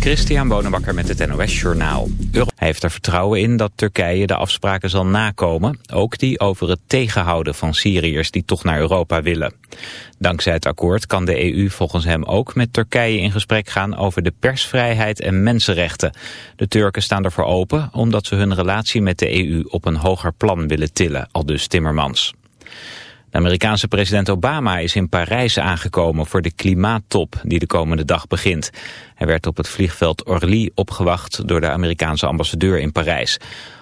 Christian Bonenbakker met het NOS Journaal. Hij heeft er vertrouwen in dat Turkije de afspraken zal nakomen. Ook die over het tegenhouden van Syriërs die toch naar Europa willen. Dankzij het akkoord kan de EU volgens hem ook met Turkije in gesprek gaan over de persvrijheid en mensenrechten. De Turken staan ervoor open omdat ze hun relatie met de EU op een hoger plan willen tillen, aldus Timmermans. De Amerikaanse president Obama is in Parijs aangekomen voor de klimaattop die de komende dag begint. Hij werd op het vliegveld Orly opgewacht door de Amerikaanse ambassadeur in Parijs.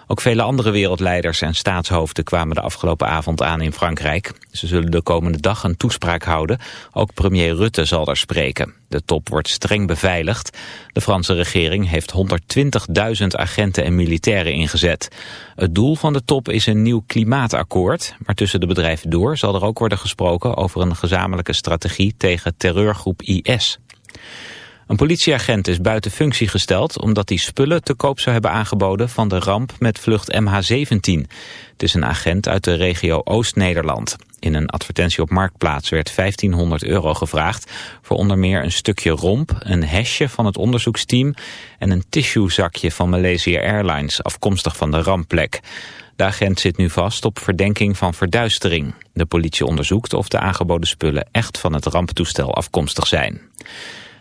Ook vele andere wereldleiders en staatshoofden kwamen de afgelopen avond aan in Frankrijk. Ze zullen de komende dag een toespraak houden. Ook premier Rutte zal daar spreken. De top wordt streng beveiligd. De Franse regering heeft 120.000 agenten en militairen ingezet. Het doel van de top is een nieuw klimaatakkoord. Maar tussen de bedrijven door zal er ook worden gesproken over een gezamenlijke strategie tegen terreurgroep IS. Een politieagent is buiten functie gesteld omdat hij spullen te koop zou hebben aangeboden van de ramp met vlucht MH17. Het is een agent uit de regio Oost-Nederland. In een advertentie op Marktplaats werd 1500 euro gevraagd voor onder meer een stukje romp, een hesje van het onderzoeksteam en een tissuezakje van Malaysia Airlines afkomstig van de rampplek. De agent zit nu vast op verdenking van verduistering. De politie onderzoekt of de aangeboden spullen echt van het ramptoestel afkomstig zijn.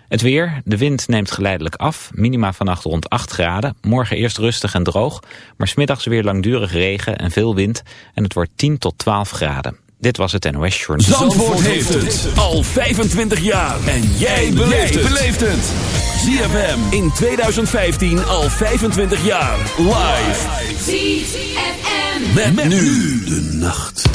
Het weer, de wind neemt geleidelijk af, minima vannacht rond 8 graden. Morgen eerst rustig en droog, maar smiddags weer langdurig regen en veel wind. En het wordt 10 tot 12 graden. Dit was het NOS Journal. Zandvoort, heeft het al 25 jaar. En jij beleeft het. ZFM in 2015 al 25 jaar. Live. ZFM. Met, met nu de nacht.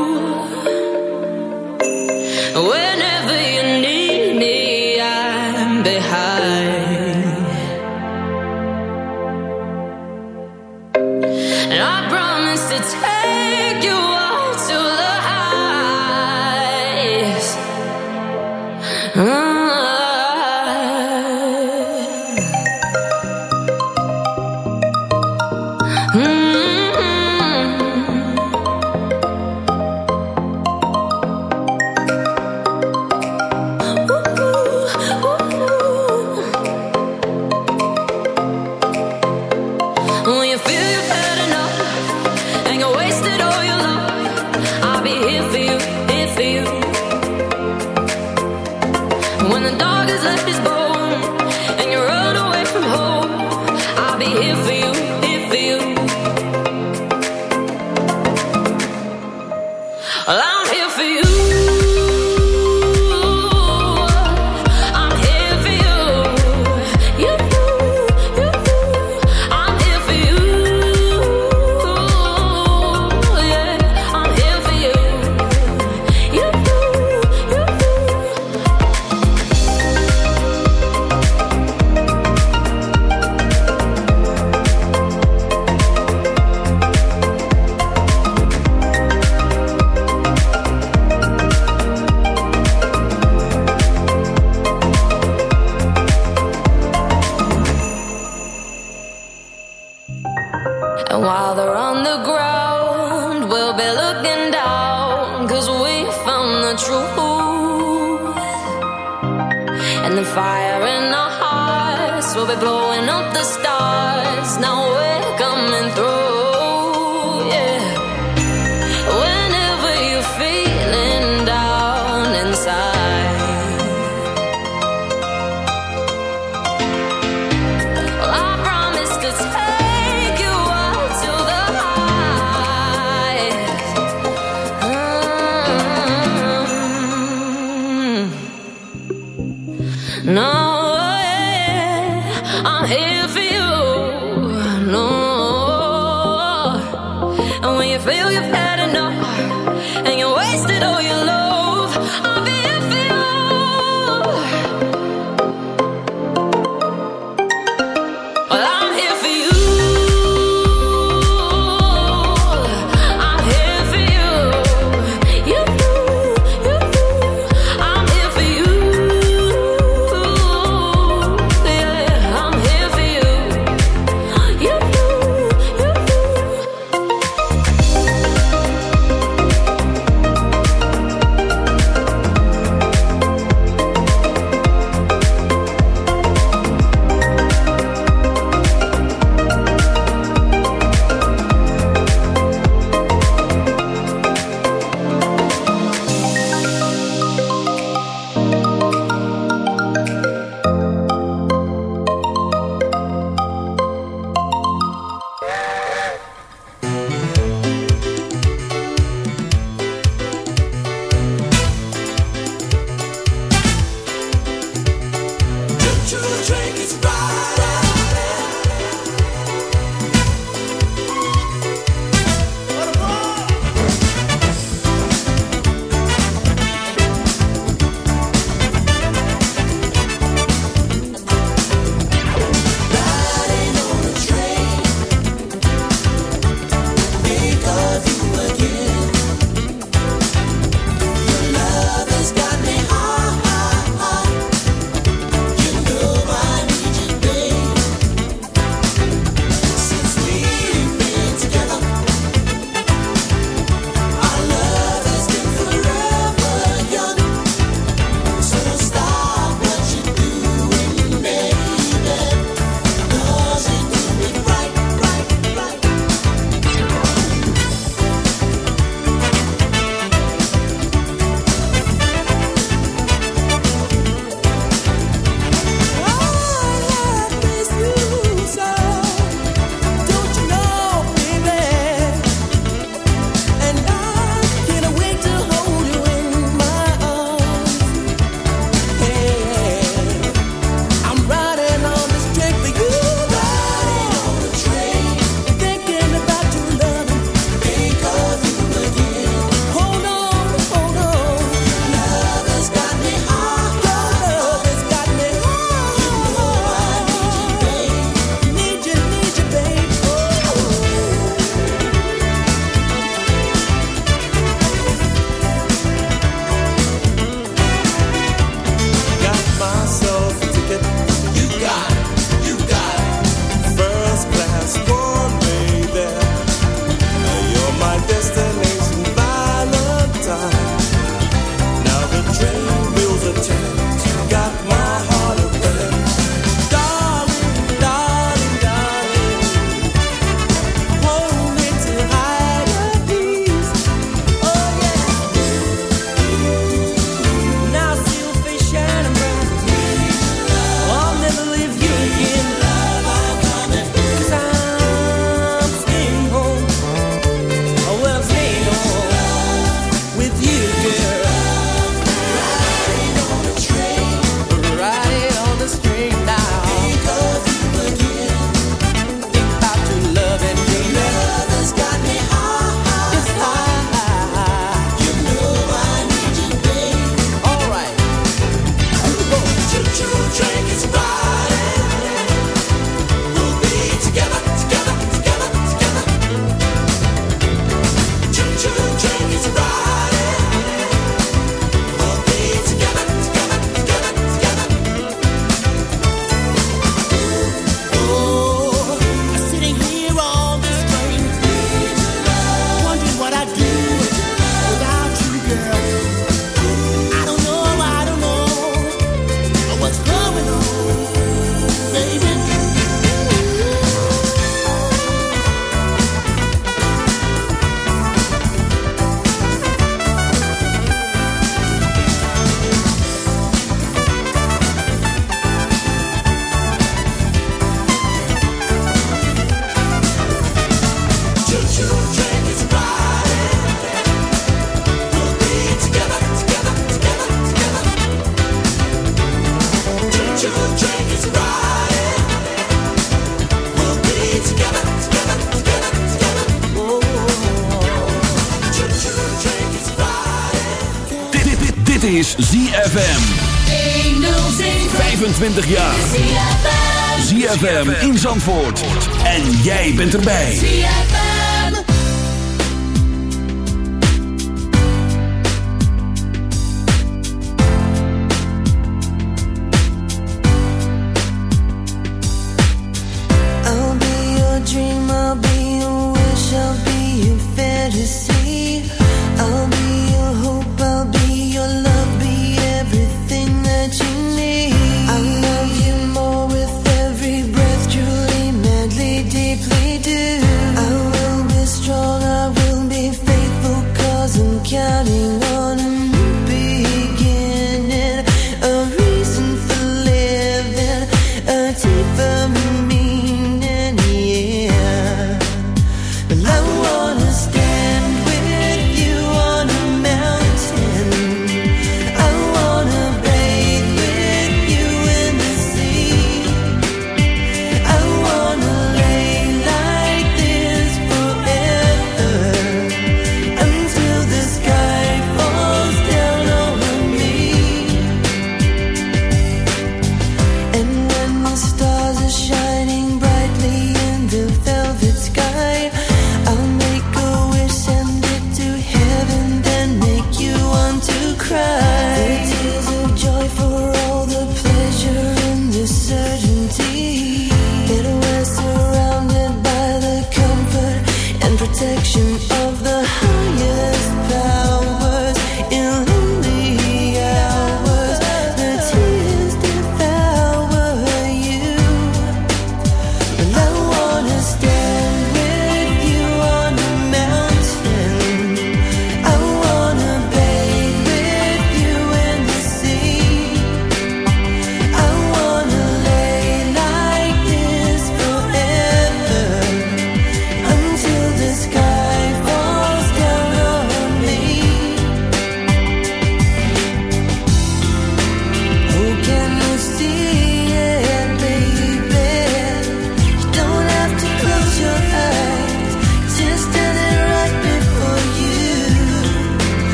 No. Jij bent erbij.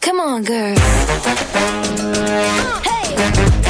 Come on, girl. Hey.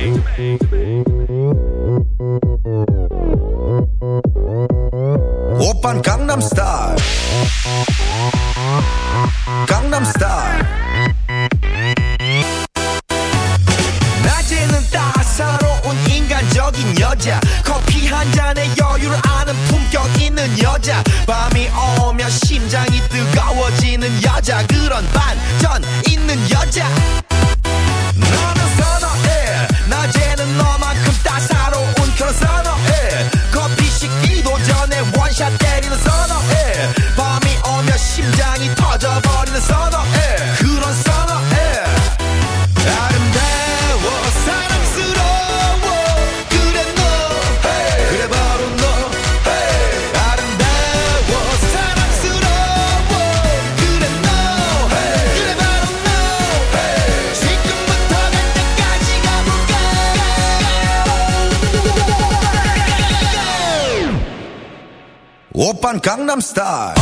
I'm star.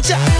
가자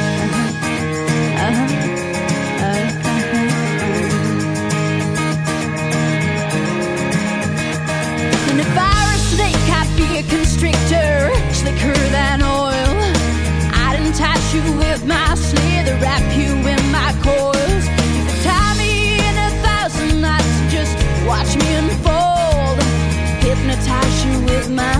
with my sleigh to wrap you in my coils. Tie me in a thousand knots, just watch me unfold. Hypnotize you with my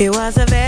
It was a very